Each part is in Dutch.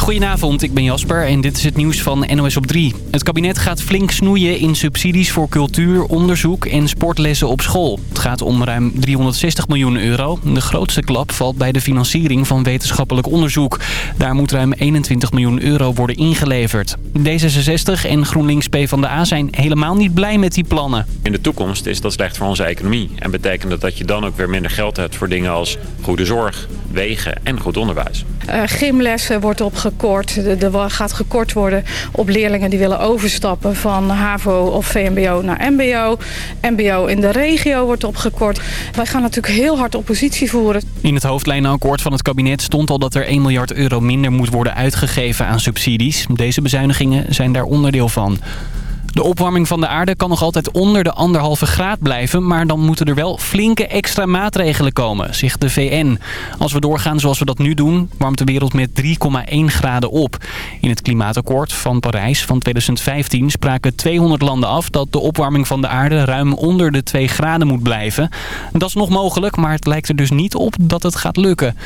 Goedenavond, ik ben Jasper en dit is het nieuws van NOS op 3. Het kabinet gaat flink snoeien in subsidies voor cultuur, onderzoek en sportlessen op school. Het gaat om ruim 360 miljoen euro. De grootste klap valt bij de financiering van wetenschappelijk onderzoek. Daar moet ruim 21 miljoen euro worden ingeleverd. D66 en GroenLinks PvdA zijn helemaal niet blij met die plannen. In de toekomst is dat slecht voor onze economie. En betekent dat dat je dan ook weer minder geld hebt voor dingen als goede zorg, wegen en goed onderwijs. Uh, gymlessen wordt opgekort. Er gaat gekort worden op leerlingen die willen overstappen van HAVO of VMBO naar MBO. MBO in de regio wordt opgekort. Wij gaan natuurlijk heel hard oppositie voeren. In het hoofdlijnenakkoord van het kabinet stond al dat er 1 miljard euro minder moet worden uitgegeven aan subsidies. Deze bezuinigingen zijn daar onderdeel van. De opwarming van de aarde kan nog altijd onder de anderhalve graad blijven... maar dan moeten er wel flinke extra maatregelen komen, zegt de VN. Als we doorgaan zoals we dat nu doen, warmt de wereld met 3,1 graden op. In het klimaatakkoord van Parijs van 2015 spraken 200 landen af... dat de opwarming van de aarde ruim onder de 2 graden moet blijven. Dat is nog mogelijk, maar het lijkt er dus niet op dat het gaat lukken.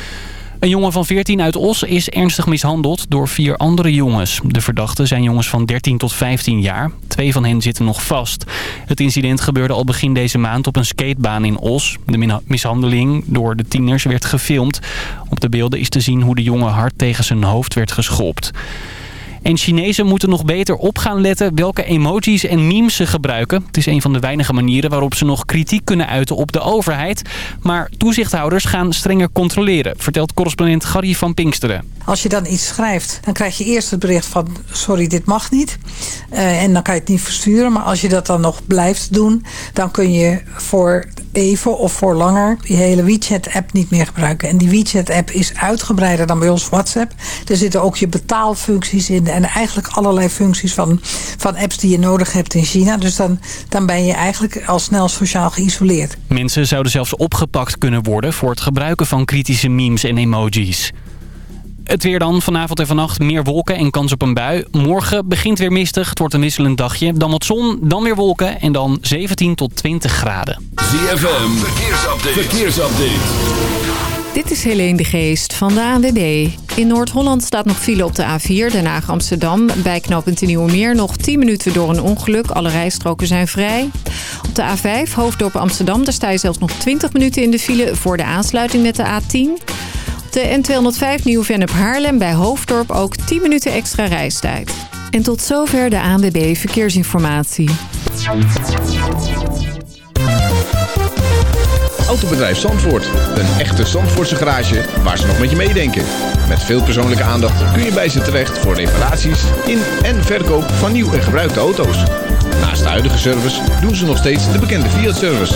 Een jongen van 14 uit Os is ernstig mishandeld door vier andere jongens. De verdachten zijn jongens van 13 tot 15 jaar. Twee van hen zitten nog vast. Het incident gebeurde al begin deze maand op een skatebaan in Os. De mishandeling door de tieners werd gefilmd. Op de beelden is te zien hoe de jongen hard tegen zijn hoofd werd geschopt. En Chinezen moeten nog beter op gaan letten welke emojis en memes ze gebruiken. Het is een van de weinige manieren waarop ze nog kritiek kunnen uiten op de overheid. Maar toezichthouders gaan strenger controleren, vertelt correspondent Gary van Pinksteren. Als je dan iets schrijft, dan krijg je eerst het bericht van sorry, dit mag niet. Uh, en dan kan je het niet versturen. Maar als je dat dan nog blijft doen, dan kun je voor even of voor langer die hele WeChat-app niet meer gebruiken. En die WeChat-app is uitgebreider dan bij ons WhatsApp. Er zitten ook je betaalfuncties in en eigenlijk allerlei functies van, van apps die je nodig hebt in China. Dus dan, dan ben je eigenlijk al snel sociaal geïsoleerd. Mensen zouden zelfs opgepakt kunnen worden voor het gebruiken van kritische memes en emojis. Het weer dan. Vanavond en vannacht meer wolken en kans op een bui. Morgen begint weer mistig. Het wordt een wisselend dagje. Dan wat zon, dan weer wolken en dan 17 tot 20 graden. ZFM, verkeersupdate. verkeersupdate. Dit is Helene de Geest van de ANWB. In Noord-Holland staat nog file op de A4, Den Haag Amsterdam. Bij knooppunt Nieuwe Meer nog 10 minuten door een ongeluk. Alle rijstroken zijn vrij. Op de A5, Hoofddorp Amsterdam, daar sta je zelfs nog 20 minuten in de file... voor de aansluiting met de A10. De N205 Nieuw-Vennep Haarlem bij Hoofddorp ook 10 minuten extra reistijd. En tot zover de ANWB Verkeersinformatie. Autobedrijf Zandvoort. Een echte Zandvoortse garage waar ze nog met je meedenken. Met veel persoonlijke aandacht kun je bij ze terecht voor reparaties in en verkoop van nieuw en gebruikte auto's. Naast de huidige service doen ze nog steeds de bekende Fiat-service.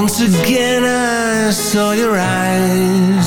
Once again I saw your eyes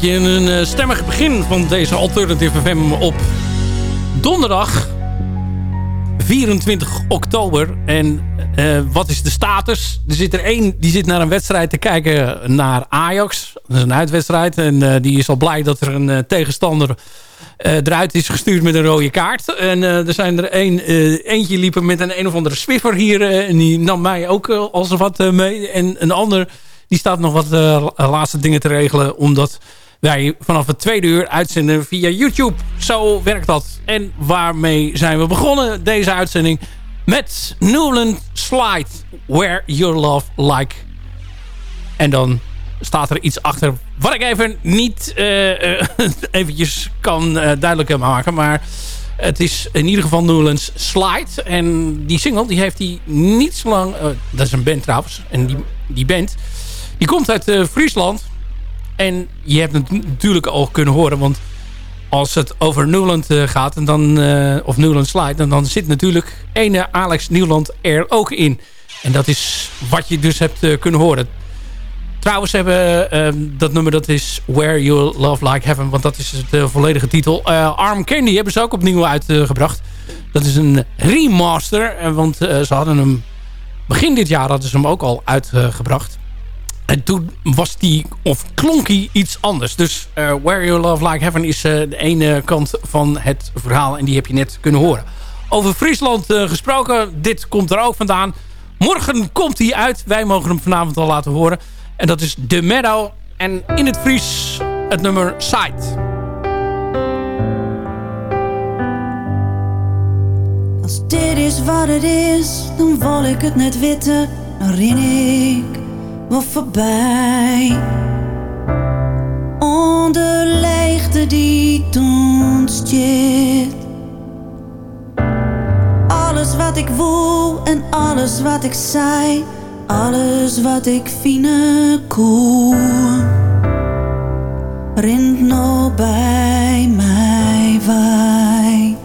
Beetje een eh, stemmig begin van deze Alternative FM op donderdag 24 oktober. En eh, wat is de status? Er zit er één die zit naar een wedstrijd te kijken naar Ajax. Dat is een uitwedstrijd. En eh, die is al blij dat er een tegenstander eruit is gestuurd met een rode kaart. En er zijn er één, eentje liepen met een een of andere Swiffer hier. en die nam mij ook als wat mee. En een ander die staat nog wat laatste dingen te regelen. Omdat wij vanaf het tweede uur uitzenden via YouTube. Zo werkt dat. En waarmee zijn we begonnen deze uitzending? Met Newland Slide. Where Your Love Like. En dan staat er iets achter wat ik even niet eh, eventjes kan eh, duidelijk maken. Maar het is in ieder geval Newlands Slide. En die single die heeft hij niet zo lang... dat is een band trouwens. En die, die band die komt uit Friesland. En je hebt het natuurlijk al kunnen horen. Want als het over Newland eh, gaat, en dan, eh, of Newland Slide... Dan, dan zit natuurlijk ene Alex Newland er ook in. En dat is wat je dus hebt eh, kunnen horen. Trouwens hebben ehm, dat nummer dat is Where You Love Like Heaven. Want dat is de volledige titel. Arm Candy hebben ze ook opnieuw uitgebracht. dat is een remaster. want ze hadden hem begin dit jaar hadden ze hem ook al uitgebracht. En toen was die, of klonk hij iets anders. Dus eh, Where You Love Like Heaven is eh, de ene kant van het verhaal. En die heb je net kunnen horen. Over Friesland eh, gesproken. Dit komt er ook vandaan. Morgen komt hij uit. Wij mogen hem vanavond al laten horen. En dat is The Meadow. En in het Fries het nummer Sight. Als dit is wat het is, dan wil ik het net weten. Dan ren ik wel voorbij. Onder leegte die ontsteekt. Alles wat ik voel en alles wat ik zei. Alles wat ik fine koe. Rint nou bij mij wij.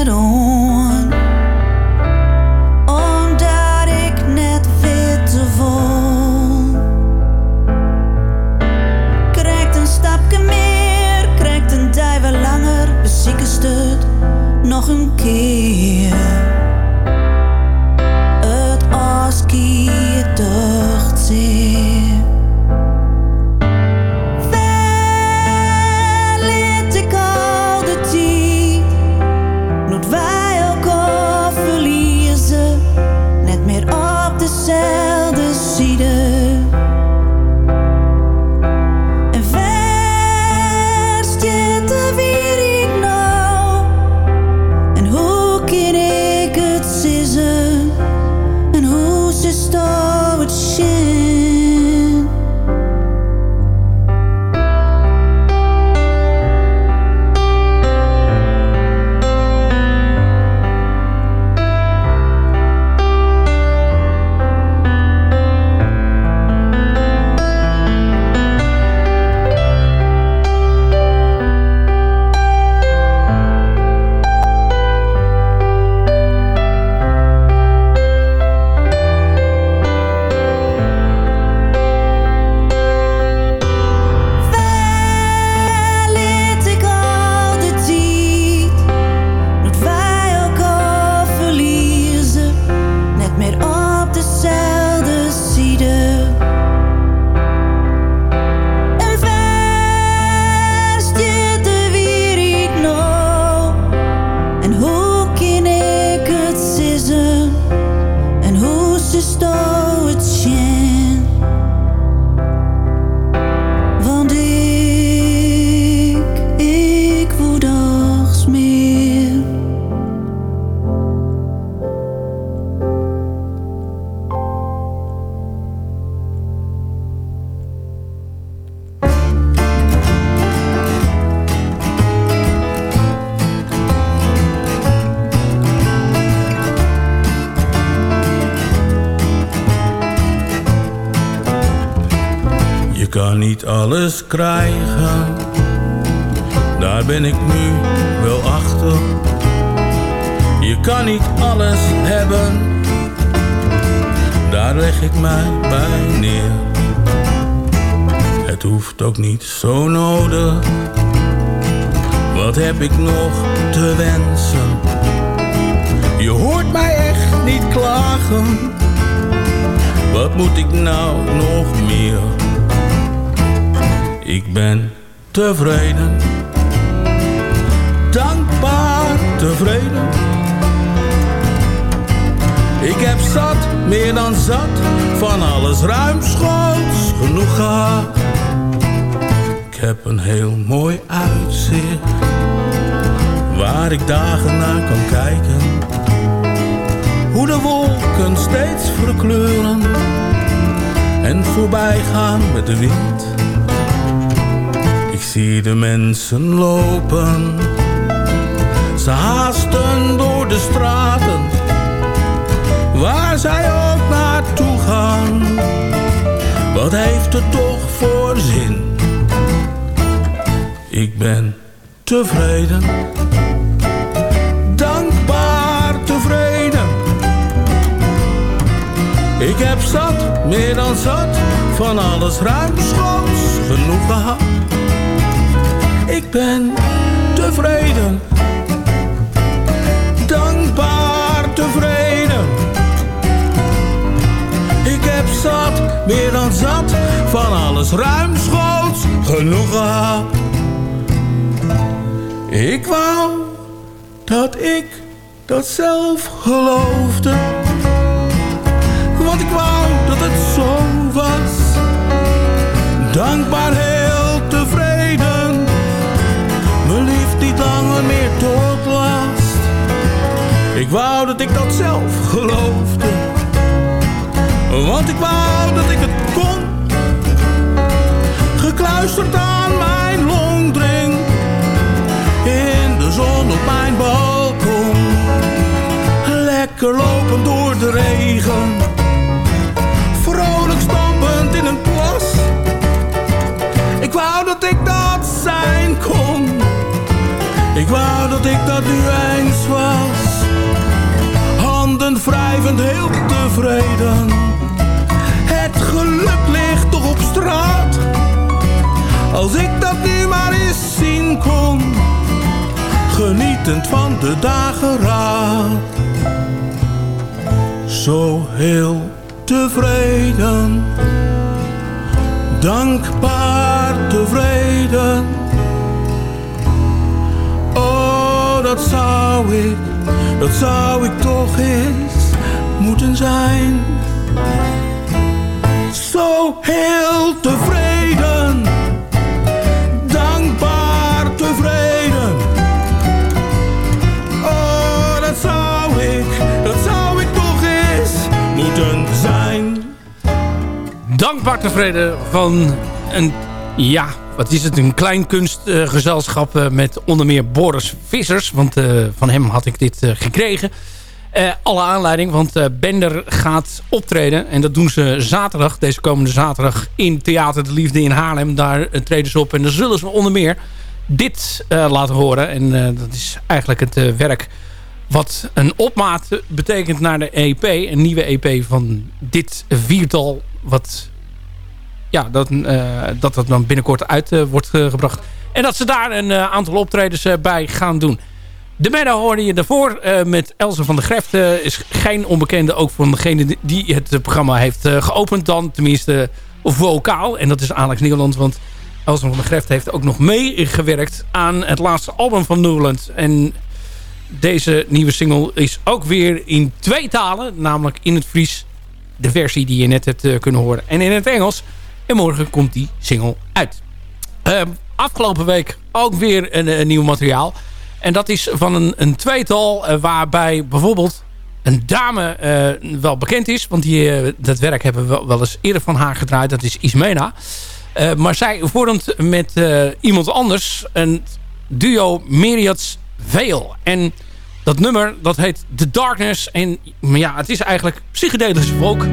Ik ook niet zo nodig, wat heb ik nog te wensen? Je hoort mij echt niet klagen, wat moet ik nou nog meer? Ik ben tevreden, dankbaar tevreden. Ik heb zat, meer dan zat, van alles ruimschoots genoeg gehad. Heb een heel mooi uitzicht, waar ik dagen naar kan kijken. Hoe de wolken steeds verkleuren en voorbij gaan met de wind. Ik zie de mensen lopen, ze haasten door de straten, waar zij ook naartoe gaan. Wat heeft het toch voor zin? Ik ben tevreden, dankbaar tevreden. Ik heb zat, meer dan zat, van alles ruimschoots genoeg gehad. Ik ben tevreden, dankbaar tevreden. Ik heb zat, meer dan zat, van alles ruimschoots genoeg gehad. Ik wou dat ik dat zelf geloofde. Want ik wou dat het zo was. Dankbaar heel tevreden. Me lief niet langer meer tot last. Ik wou dat ik dat zelf geloofde. Want ik wou dat ik het kon. Gekluisterd aan mijn longdring. Zon op mijn balkon. Lekker lopen door de regen. Vrolijk stampend in een plas. Ik wou dat ik dat zijn kon. Ik wou dat ik dat nu eens was. Handen wrijvend heel tevreden. Het geluk ligt toch op straat. Als ik dat nu maar eens zien kon. Genietend van de dageraad. Zo heel tevreden. Dankbaar tevreden. Oh, dat zou ik, dat zou ik toch eens moeten zijn. Zo heel tevreden. Dankbaar tevreden van een, ja, wat is het, een klein kunstgezelschap eh, met onder meer Boris Vissers. Want eh, van hem had ik dit eh, gekregen. Alle aanleiding, want Bender gaat optreden. En dat doen ze zaterdag, deze komende zaterdag, in Theater de Liefde in Haarlem. Daar treden ze op en dan zullen ze onder meer dit laten horen. En dat is eigenlijk het werk wat een opmaat betekent naar de EP. Een nieuwe EP van dit viertal. Wat ja, dat, eh, dat dat dan binnenkort uit eh, wordt eh, gebracht. En dat ze daar een aantal optredens bij gaan doen. De Meadow hoorde je daarvoor met Elze van der Greft. is geen onbekende, ook van degene die- het programma heeft geopend dan. Tenminste vocaal. En dat is Alex Nederland. Want Elze van der Greft heeft ook nog meegewerkt aan het laatste album van Newland. En deze nieuwe single is ook weer in twee talen. Namelijk in het Fries de versie die je net hebt kunnen horen. En in het Engels. En morgen komt die single uit. Ehm, afgelopen week ook weer een, een nieuw materiaal. En dat is van een, een tweetal eh, waarbij bijvoorbeeld een dame eh, wel bekend is. Want die, eh, dat werk hebben we wel, eens eerder van haar gedraaid. Dat is Ismena. Maar zij vormt met iemand anders een duo Myriads Veil. En dat nummer dat heet The Darkness. En ja, het is eigenlijk psychedelische folk.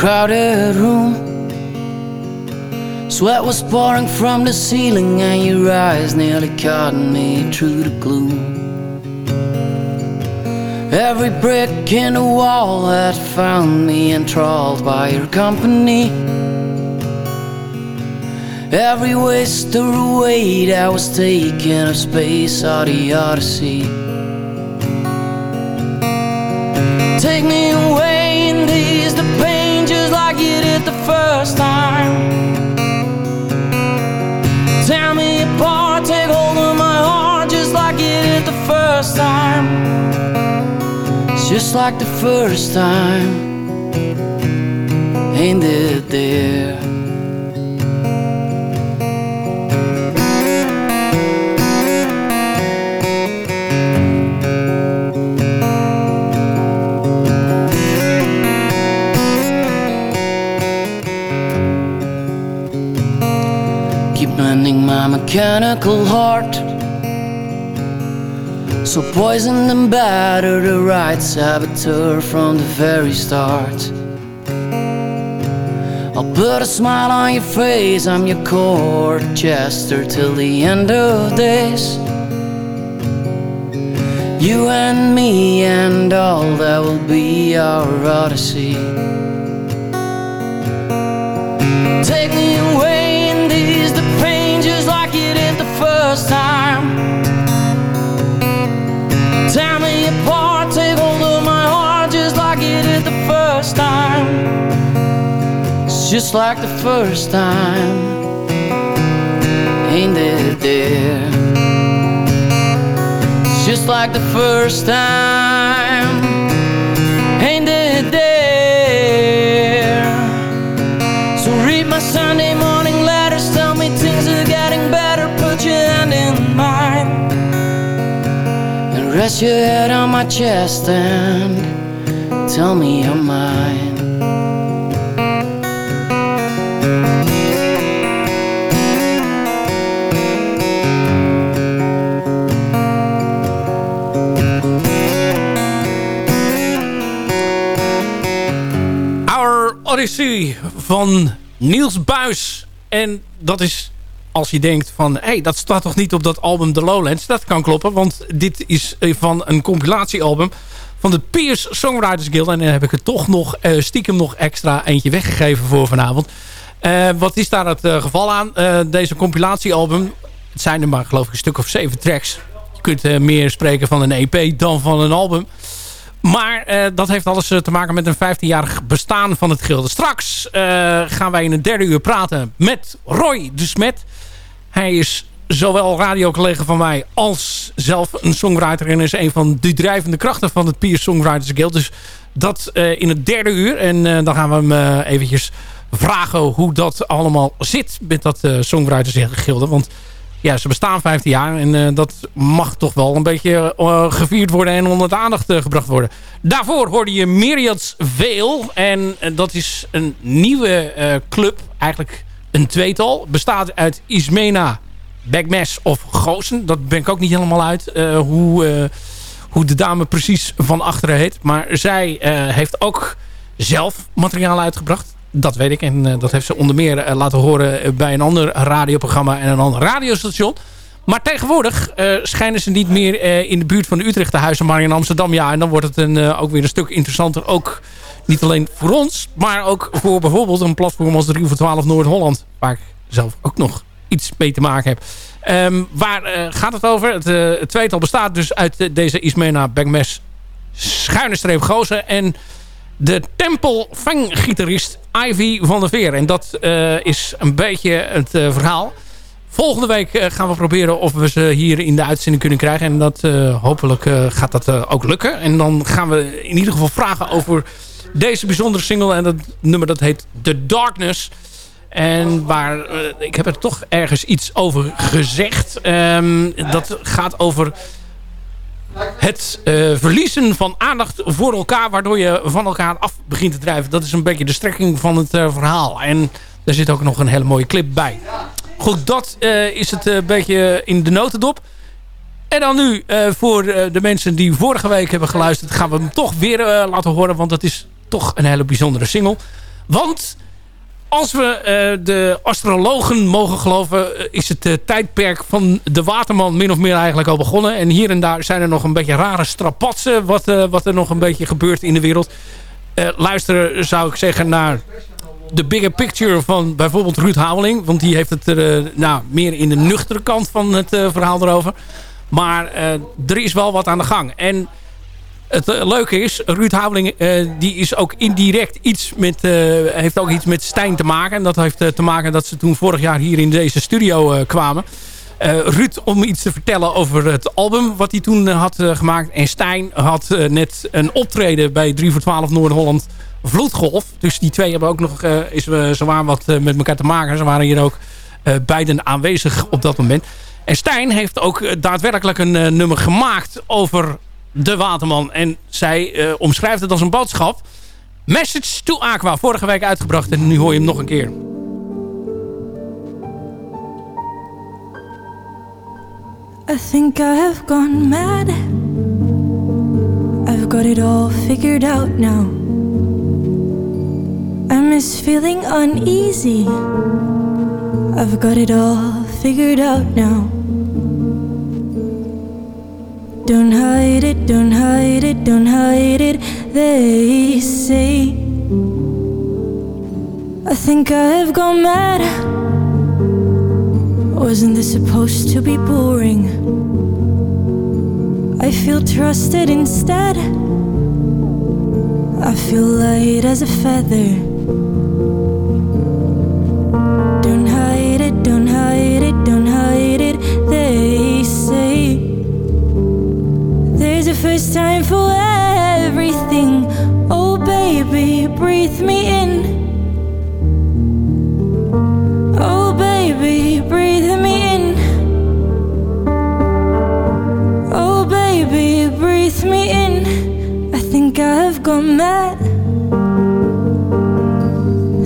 Crowded room. Sweat was pouring from the ceiling, and your eyes nearly caught me through the gloom. Every brick in the wall had found me enthralled by your company. Every waster away that was taking up space out the Odyssey. Take me away first time. Tear me apart, take hold of my heart just like you did the first time. Just like the first time. Ain't it there? Mending my mechanical heart. So poisoned and battered, a right saboteur from the very start. I'll put a smile on your face, I'm your court jester till the end of days. You and me and all that will be our odyssey. Take me away first time. Tear me apart, take hold of my heart just like you did the first time. It's just like the first time. Ain't it there? It's just like the first time. Ain't it there? So read my Sunday morning rest your head on my chest and tell me you're mine. Our Odyssey van Niels Buis. En dat is als je denkt van... hé, hey, dat staat toch niet op dat album The Lowlands? Dat kan kloppen, want dit is eh, van een compilatiealbum... van de Piers Songwriters Guild. En dan heb ik er toch nog eh, stiekem nog extra eentje weggegeven voor vanavond. Eh, wat is daar het geval aan? Deze compilatiealbum... het zijn er maar geloof ik een stuk of zeven tracks. Je kunt meer spreken van een EP dan van een album... Maar dat heeft alles te maken met een 15-jarig bestaan van het gilde. Straks gaan wij in het derde uur praten met Roy de Smet. Hij is zowel radiocollega van mij als zelf een songwriter... en is een van de drijvende krachten van het Piers Songwriters Guild. Dus dat eh, in het derde uur. En eh, dan gaan we hem eh, eventjes vragen hoe dat allemaal zit met dat Songwriters Guild. Want ja, ze bestaan 15 jaar en dat mag toch wel een beetje gevierd worden en onder de aandacht gebracht worden. Daarvoor hoorde je Myriads Veil en dat is een nieuwe club, eigenlijk een tweetal. Bestaat uit Ismena, Backmash of Goosen. Dat ben ik ook niet helemaal uit eh, hoe, eh, hoe de dame precies van achteren heet. Maar zij eh, heeft ook zelf materiaal uitgebracht. Dat weet ik. En dat heeft ze onder meer laten horen bij een ander radioprogramma en een ander radiostation. Maar tegenwoordig eh, schijnen ze niet meer eh, in de buurt van de Utrecht te huizen, maar in Amsterdam. Ja, en dan wordt het een, eh, ook weer een stuk interessanter. Ook niet alleen voor ons, maar ook voor bijvoorbeeld een platform als 3 voor 12 Noord-Holland. Waar ik zelf ook nog iets mee te maken heb. Ehm, waar gaat het over? Het, het tweetal bestaat dus uit deze Ismena Backmes schuine streep gozer en de Temple Fang-gitarist Ivy van der Veer. En dat is een beetje het verhaal. Volgende week eh, gaan we proberen of we ze hier in de uitzending kunnen krijgen. En dat, eh, hopelijk eh, gaat dat ook lukken. En dan gaan we in ieder geval vragen over deze bijzondere single. En dat nummer dat heet The Darkness. En waar, ik heb er toch ergens iets over gezegd. Ehm, dat gaat over het verliezen van aandacht voor elkaar... waardoor je van elkaar af begint te drijven. Dat is een beetje de strekking van het verhaal. En daar zit ook nog een hele mooie clip bij. Goed, dat eh, is het een beetje in de notendop. En dan nu, eh, voor eh, de mensen die vorige week hebben geluisterd... gaan we hem toch weer eh, laten horen. Want dat is toch een hele bijzondere single. Want als we eh, de astrologen mogen geloven... eh, is het eh, tijdperk van de Waterman min of meer eigenlijk al begonnen. En hier en daar zijn er nog een beetje rare strapatsen... wat, eh, wat er nog een beetje gebeurt in de wereld. Eh, luisteren zou ik zeggen naar de bigger picture van bijvoorbeeld Ruud Houweling. Want die heeft het er eh, nou, meer in de nuchtere kant van het eh, verhaal erover. Maar eh, er is wel wat aan de gang. En het leuke is, Ruud Houweling eh, die is ook indirect iets met, heeft ook iets met Stijn te maken. En dat heeft te maken dat ze toen vorig jaar hier in deze studio kwamen. Ruud om iets te vertellen over het album wat hij toen had gemaakt. En Stijn had net een optreden bij 3 voor 12 Noord-Holland Vloedgolf. Dus die twee hebben ook nog eh is, uh, zwaar wat eh, met elkaar te maken. Ze waren hier ook eh, beiden aanwezig op dat moment. En Stijn heeft ook eh, daadwerkelijk een eh, nummer gemaakt over de Waterman. En zij eh, omschrijft het als een boodschap. Message to Aqua, vorige week uitgebracht. En nu hoor je hem nog een keer. I think I have gone mad. I've got it all figured out now. I miss feeling uneasy. I've got it all figured out now. Don't hide it, don't hide it, don't hide it, they say. I think I have gone mad. Wasn't this supposed to be boring? I feel trusted instead. I feel light as a feather. It, don't hide it, don't hide it, they say. There's a first time for everything. Oh, baby, breathe me in. Oh, baby, breathe me in. Oh, baby, breathe me in. I think I've gone mad.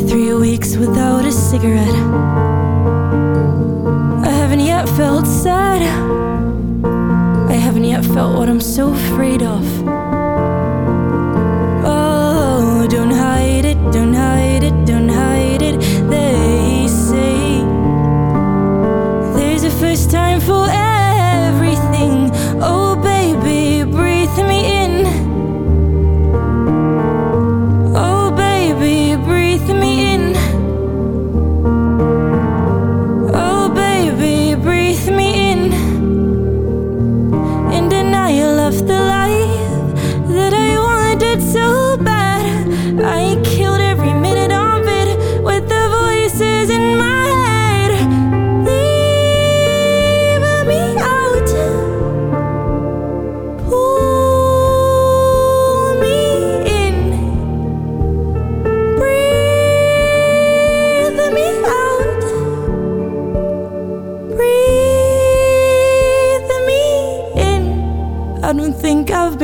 Three weeks without a cigarette. I haven't yet felt sad. I haven't yet felt what I'm so afraid of. Oh, don't hide it, don't hide it, don't hide it. They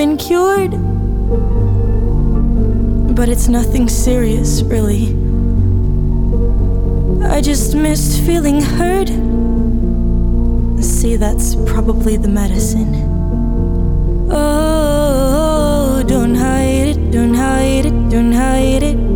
been cured. But it's nothing serious, really. I just missed feeling heard. See, that's probably the medicine. Oh, don't hide it, don't hide it, don't hide it.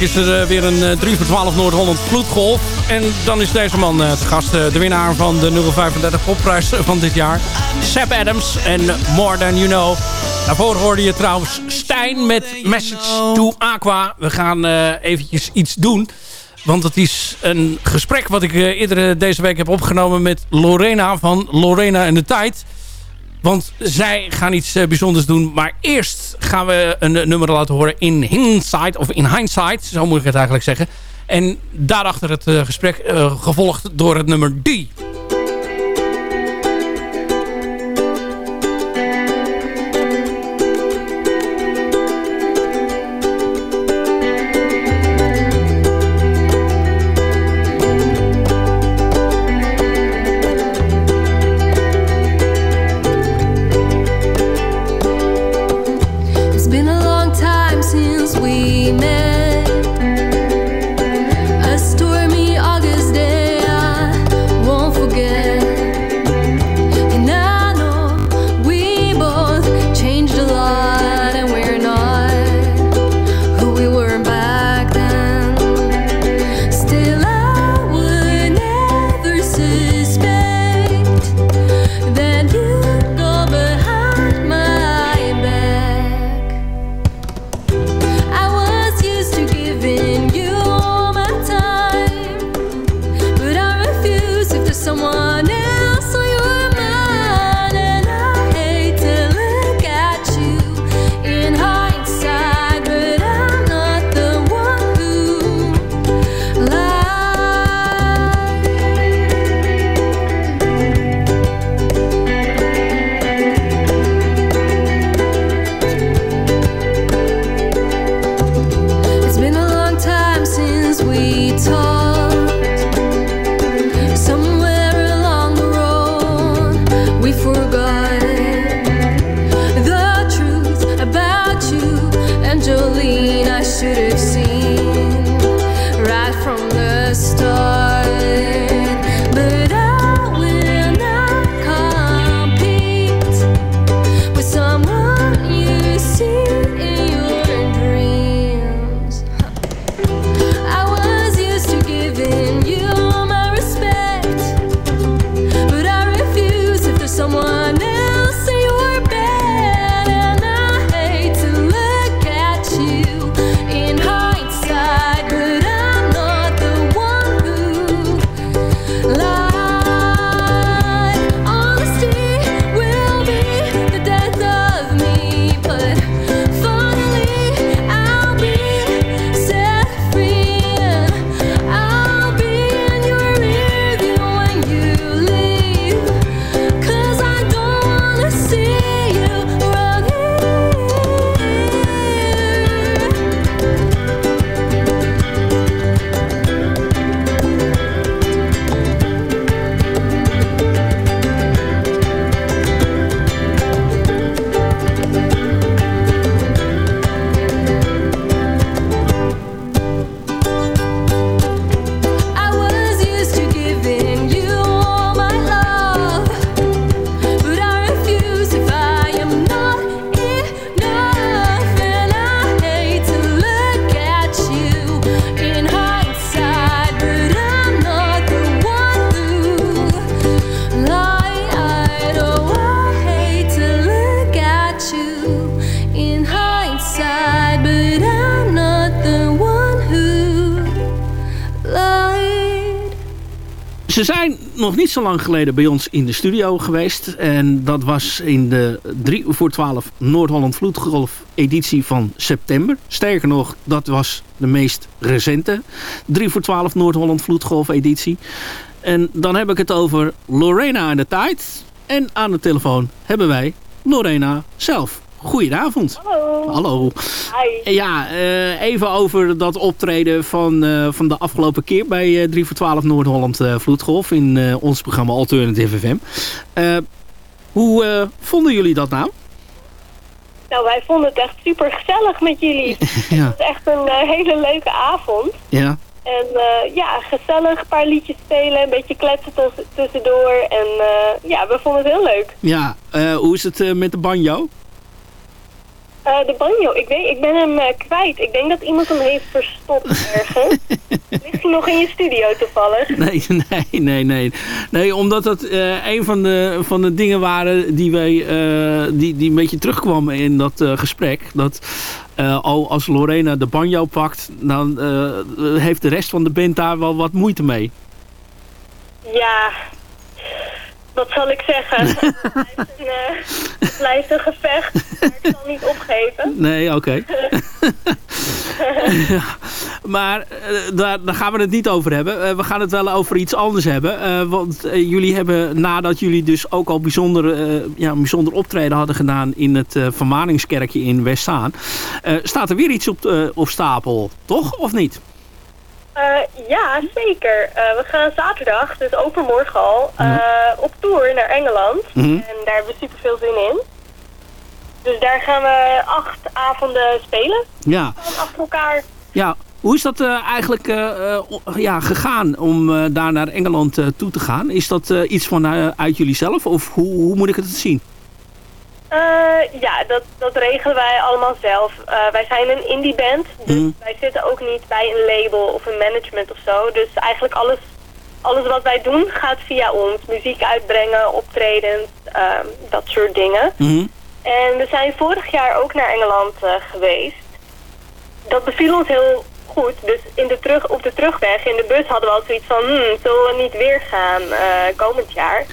is er eh, weer een eh, 3 voor 12 Noord-Holland vloedgolf. En dan is deze man eh, te gast, de winnaar van de 035 Popprijs van dit jaar. Seb Adams en More Than You Know. Daarvoor hoorde je trouwens Stijn met Message to Aqua. We gaan eventjes iets doen. Want het is een gesprek wat ik eerder deze week heb opgenomen met Lorena van Lorena en de Tijd. Want zij gaan iets eh, bijzonders doen. Maar eerst gaan we een eh, nummer laten horen in hindsight. Of in hindsight, zo moet ik het eigenlijk zeggen. En daarachter het eh, gesprek gevolgd door het nummer D. zo lang geleden bij ons in de studio geweest. En dat was in de 3 voor 12 Noord-Holland Vloedgolf editie van september. Sterker nog, dat was de meest recente 3 voor 12 Noord-Holland Vloedgolf editie. En dan heb ik het over Lorena aan de tijd. En aan de telefoon hebben wij Lorena zelf. Goedenavond. Hallo. Hallo. Hi. Ja, eh, even over dat optreden van, eh, van de afgelopen keer bij eh 3 voor 12 Noord-Holland Vloedgolf in ons programma Alternative FM. Hoe vonden jullie dat nou? Nou, wij vonden het echt super gezellig met jullie. Ja. Het was echt een hele leuke avond. Ja. En ja, gezellig, een paar liedjes spelen, een beetje kletsen tus- tussendoor. En ja, we vonden het heel leuk. Ja, hoe is het met de banjo? Eh, de banjo, ik, weet, ik ben hem eh, kwijt. Ik denk dat iemand hem heeft verstopt ergens. Ligt hij nog in je studio toevallig? Nee, nee, nee, nee. Nee, omdat het eh, een van de, van de dingen waren die, wij, eh, die, die een beetje terugkwamen in dat gesprek. Dat al als Lorena de banjo pakt, dan eh, heeft de rest van de band daar wel wat moeite mee. Ja, wat zal ik zeggen? het, blijft een, eh, het blijft een gevecht, maar ik zal niet opgeven. Nee, oké. Ja, maar eh, daar, daar gaan we het niet over hebben. Eh, we gaan het wel over iets anders hebben. Want jullie hebben, nadat jullie dus ook al bijzonder, ja, een bijzonder optreden hadden gedaan in het Vermaningskerkje in Westzaan, staat er weer iets op, op stapel, toch? Of niet? Eh, ja, zeker. Eh, we gaan zaterdag, dus overmorgen al, eh, op tour naar Engeland. Mhm. En daar hebben we super veel zin in. Dus daar gaan we acht avonden spelen. Ja. Gewoon achter elkaar. Ja, hoe is dat eigenlijk ja, gegaan om daar naar Engeland toe te gaan? Is dat iets van eh, uit jullie zelf of hoe, hoe moet ik het zien? Eh, ja, dat, dat regelen wij allemaal zelf. Eh, wij zijn een indie band, dus Mhm. wij zitten ook niet bij een label of een management of zo. Dus eigenlijk alles, alles wat wij doen gaat via ons. Muziek uitbrengen, optredens, ehm, dat soort dingen. Mhm. En we zijn vorig jaar ook naar Engeland eh, geweest. Dat beviel ons heel goed. Dus in de terug, op de terugweg in de bus hadden we al zoiets van... Hmm, zullen we niet weer gaan komend jaar?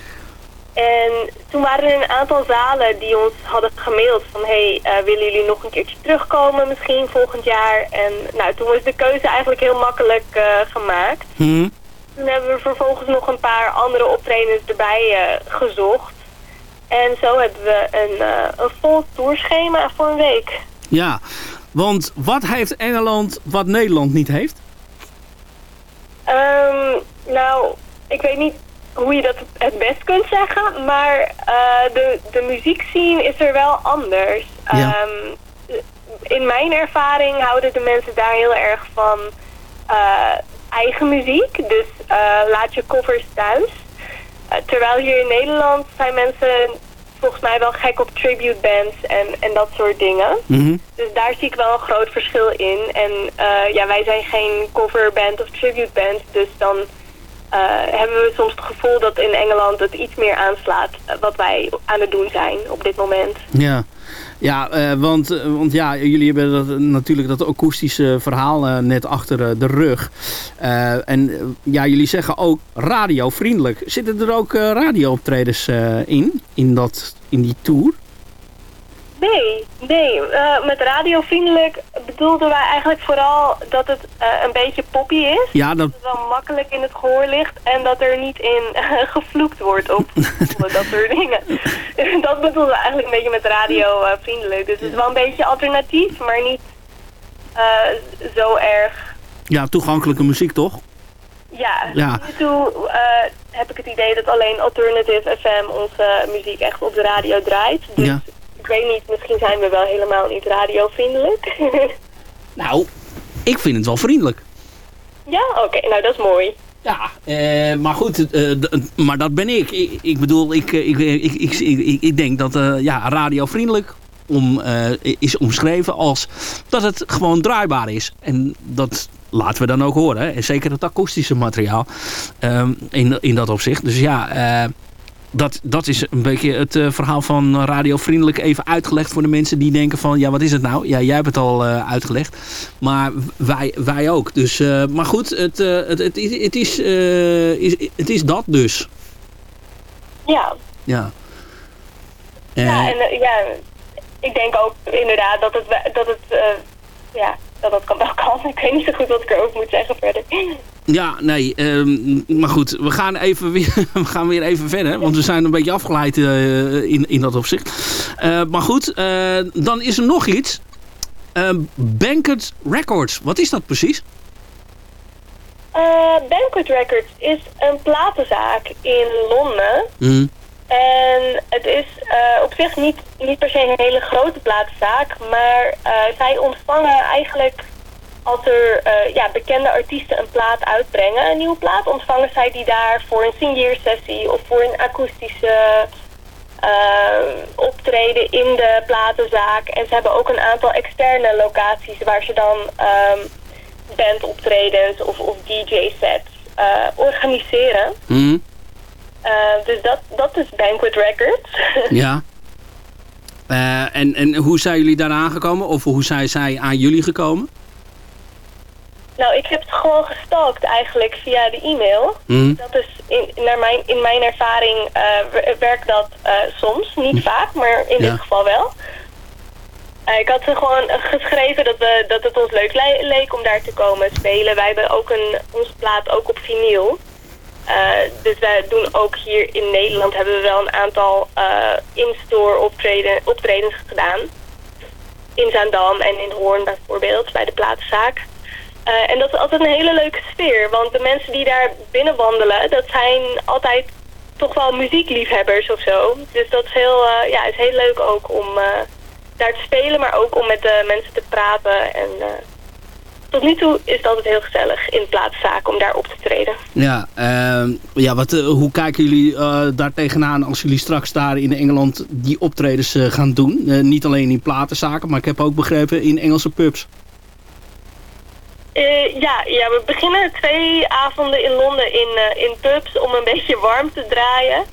En toen waren er een aantal zalen die ons hadden gemaild van... hey, eh, willen jullie nog een keertje terugkomen misschien volgend jaar? En nou, toen was de keuze eigenlijk heel makkelijk eh, gemaakt. Mhm. Toen hebben we vervolgens nog een paar andere optredens erbij eh, gezocht. En zo hebben we een, een vol tourschema voor een week. Ja, want wat heeft Engeland wat Nederland niet heeft? Ehm, nou, ik weet niet hoe je dat het best kunt zeggen, maar eh, de, de muziekscene is er wel anders. Ja. Ehm, in mijn ervaring houden de mensen daar heel erg van eh, eigen muziek. Dus eh, laat je covers thuis. Terwijl hier in Nederland zijn mensen volgens mij wel gek op tribute bands en, en dat soort dingen. Mhm. Dus daar zie ik wel een groot verschil in. En ja, wij zijn geen coverband of tribute band. Dus dan hebben we soms het gevoel dat in Engeland het iets meer aanslaat eh, wat wij aan het doen zijn op dit moment. Ja, ja eh, want, eh, want ja, jullie hebben dat, natuurlijk dat akoestische verhaal eh, net achter eh, de rug. Eh, en eh, ja, jullie zeggen ook radiovriendelijk. Zitten er ook eh radiooptredens eh, in, in, dat, in die tour? Nee, nee. eh, met radiovriendelijk bedoelden wij eigenlijk vooral dat het eh, een beetje poppy is. Ja, dat, Dat het wel makkelijk in het gehoor ligt en dat er niet in gevloekt wordt op dat soort dingen. dat bedoelden we eigenlijk een beetje met radiovriendelijk. Dus het is wel een beetje alternatief, maar niet eh, zo erg ja, toegankelijke muziek toch? Ja, Ja. tot nu toe heb ik het idee dat alleen Alternative FM onze muziek echt op de radio draait. Dus Ja. Ik weet niet, misschien zijn we wel helemaal niet radiovriendelijk. Nou, ik vind het wel vriendelijk. ja, oké, nou dat is mooi. Ja, eh, maar goed, eh, maar dat ben ik. Ik, ik bedoel, ik, eh, ik, ik, ik, denk dat eh, ja, radiovriendelijk om, eh, is omschreven als dat het gewoon draaibaar is. En dat laten we dan ook horen. Hè. En zeker het akoestische materiaal ehm, in, in dat opzicht. Dus ja, eh, dat, dat is een beetje het eh, verhaal van Radio Vriendelijk even uitgelegd voor de mensen die denken van... ja, wat is het nou? Ja, jij hebt het al eh, uitgelegd. Maar wij, wij ook. Dus, eh, maar goed, het, het, het, is, het, is, is, het is dat dus. Ja, Ja. Ja en ja, ik denk ook inderdaad dat het, dat het, eh, ja, dat dat kan wel kan. Ik weet niet zo goed wat ik erover moet zeggen verder. Ja, nee, ehm, maar goed, we gaan, even weer, we gaan weer even verder, want we zijn een beetje afgeleid eh, in, in dat opzicht. Eh, maar goed, eh, dan is er nog iets. Ehm Banquet Records, wat is dat precies? Banquet Records is een platenzaak in Londen. Mhm. En het is eh, op zich niet, niet per se een hele grote platenzaak, maar eh, zij ontvangen eigenlijk als er eh, ja, bekende artiesten een plaat uitbrengen, een nieuwe plaat, ontvangen zij die daar voor een signeersessie of voor een akoestische optreden in de platenzaak. En ze hebben ook een aantal externe locaties waar ze dan ehm bandoptredens of, of DJ-sets organiseren. Mhm. Eh, dus dat, dat is Banquet Records. Ja. Eh, en, en hoe zijn jullie daar aangekomen? Of hoe zijn zij aan jullie gekomen? nou, ik heb het gewoon gestalkt eigenlijk via de e-mail. Mhm. Dat is in, naar mijn, in mijn ervaring eh, wer- werkt dat soms, niet vaak, maar in Ja. dit geval wel. Ik had ze gewoon geschreven dat, we, dat het ons leuk le- leek om daar te komen spelen. Wij hebben ook een, onze plaat ook op vinyl. Eh, dus wij doen ook hier in Nederland hebben we wel een aantal eh, in-store optreden, optredens gedaan. In Zaandam en in Hoorn bijvoorbeeld, bij de platenzaak. Eh, en dat is altijd een hele leuke sfeer, want de mensen die daar binnenwandelen, dat zijn altijd toch wel muziekliefhebbers of zo. Dus dat is heel, eh, ja, is heel leuk ook om daar te spelen, maar ook om met de mensen te praten. En tot nu toe is het altijd heel gezellig in plaatszaken om daar op te treden. Ja, ehm, ja wat, eh, hoe kijken jullie eh, daar tegenaan als jullie straks daar in Engeland die optredens eh, gaan doen? Niet alleen in platenzaken, maar ik heb ook begrepen in Engelse pubs. Eh, ja, ja, we beginnen twee avonden in Londen in, in pubs om een beetje warm te draaien.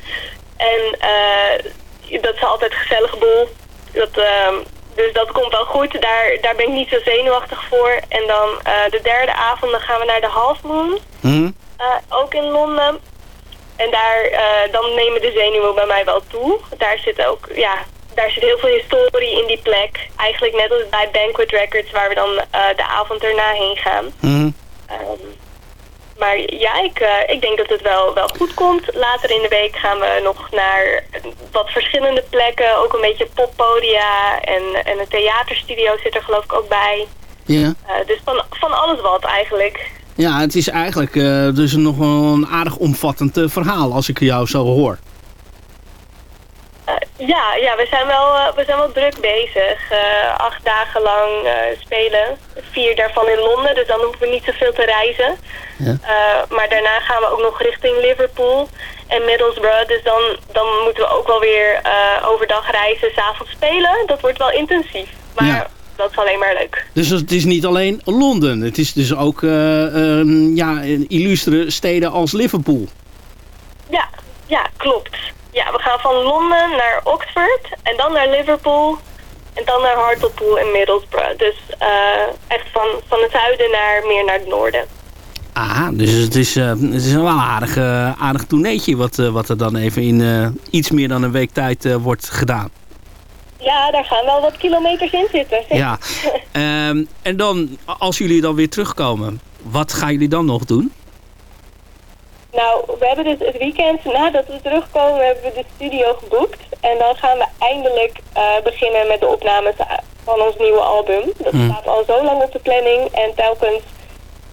En eh, dat is altijd een gezellige boel. Dat, ehm, dus dat komt wel goed. Daar, daar ben ik niet zo zenuwachtig voor. En dan eh, de derde avond dan gaan we naar de Half Moon. Eh, ook in Londen. En daar, eh, dan nemen de zenuwen bij mij wel toe. Daar zit ook, ja, daar zit heel veel historie in die plek. Eigenlijk net als bij Banquet Records, waar we dan de avond erna heen gaan. Mhm. Ehm, maar ja, ik, eh, ik denk dat het wel, wel goed komt. Later in de week gaan we nog naar wat verschillende plekken. Ook een beetje poppodia en, en een theaterstudio zit er geloof ik ook bij. Ja. Eh, dus van, van alles wat eigenlijk. Ja, het is eigenlijk eh, dus nog een aardig omvattend verhaal als ik jou zo hoor. Eh, ja, ja we, zijn wel, eh, we zijn wel druk bezig. Eh, acht dagen lang spelen. Vier daarvan in Londen, dus dan hoeven we niet zoveel te reizen. Ja. Maar daarna gaan we ook nog richting Liverpool en Middlesbrough. Dus dan, dan moeten we ook wel weer overdag reizen, s'avonds spelen. Dat wordt wel intensief. Maar Ja. dat is alleen maar leuk. Dus het is niet alleen Londen. Het is dus ook ehm, ja, illustere steden als Liverpool. Ja, ja, klopt. Ja, we gaan van Londen naar Oxford en dan naar Liverpool en dan naar Hartlepool en Middlesbrough. Dus eh, echt van, van het zuiden naar meer naar het noorden. Ah, dus het is, eh, het is een wel aardig, eh, aardig toerneetje wat, wat er dan even in iets meer dan een week tijd wordt gedaan. Ja, daar gaan wel wat kilometers in zitten. Ja. Ehm, en dan, als jullie dan weer terugkomen, wat gaan jullie dan nog doen? Nou, we hebben dus het weekend nadat we terugkomen, hebben we de studio geboekt. En dan gaan we eindelijk eh, beginnen met de opnames van ons nieuwe album. Dat Hmm. staat al zo lang op de planning. En telkens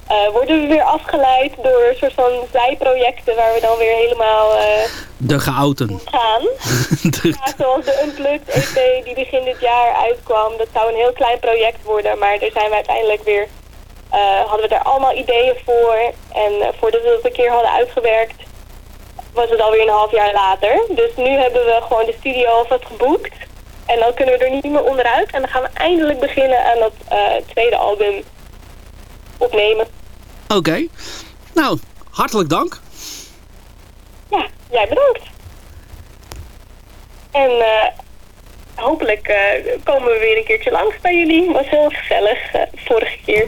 eh, worden we weer afgeleid door een soort van zijprojecten waar we dan weer helemaal eh, De geouten. gaan. Ja, zoals de Unplugged EP die begin dit jaar uitkwam. Dat zou een heel klein project worden, maar daar zijn we uiteindelijk weer... eh, hadden we daar allemaal ideeën voor. En eh, voordat we dat een keer hadden uitgewerkt, was het alweer een half jaar later. Dus nu hebben we gewoon de studio alvast geboekt. En dan kunnen we er niet meer onderuit. En dan gaan we eindelijk beginnen aan dat eh, tweede album opnemen. Oké. Nou, hartelijk dank. Ja, jij bedankt. En hopelijk komen we weer een keertje langs bij jullie. was heel gezellig vorige keer.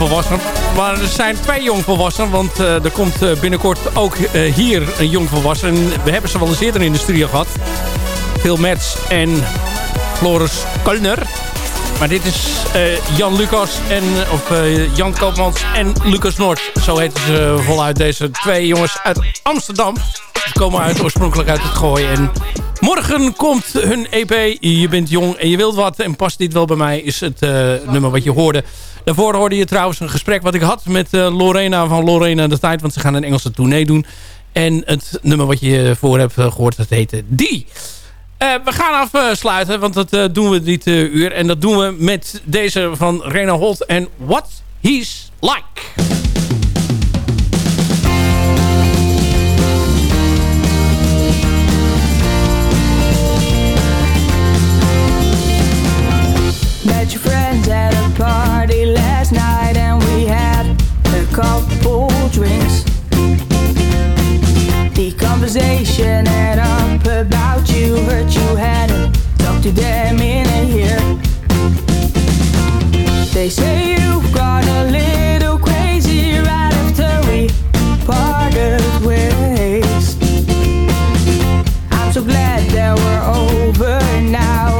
Of Jong Volwassenen. Maar er zijn twee Jong Volwassenen. Want eh, er komt eh, binnenkort ook eh, hier een Jong Volwassenen. We hebben ze wel eens eerder in de studio gehad. Phil Metz en Floris Kulner. Maar dit is Jan Lucas en of Jan Koopmans en Lucas Noord. Zo heten ze voluit deze twee jongens uit Amsterdam. Ze komen uit, oorspronkelijk uit het Gooi. En morgen komt hun EP. Je bent jong en je wilt wat. En past dit wel bij mij is het eh, nummer wat je hoorde. Daarvoor hoorde je trouwens een gesprek wat ik had met eh, Lorena van Lorena de Tijd. Want ze gaan een Engelse tournee doen. En het nummer wat je voor hebt eh, gehoord, dat heette Die. We gaan afsluiten, want dat doen we dit uur. En dat doen we met deze van Rena Holt en What He's Like. Met your friends at a party last night and we had a couple drinks. The conversation had up about you, hurt you hadn't talked to them in a year. They say you've gone a little crazy right after we parted ways. I'm so glad that we're over now.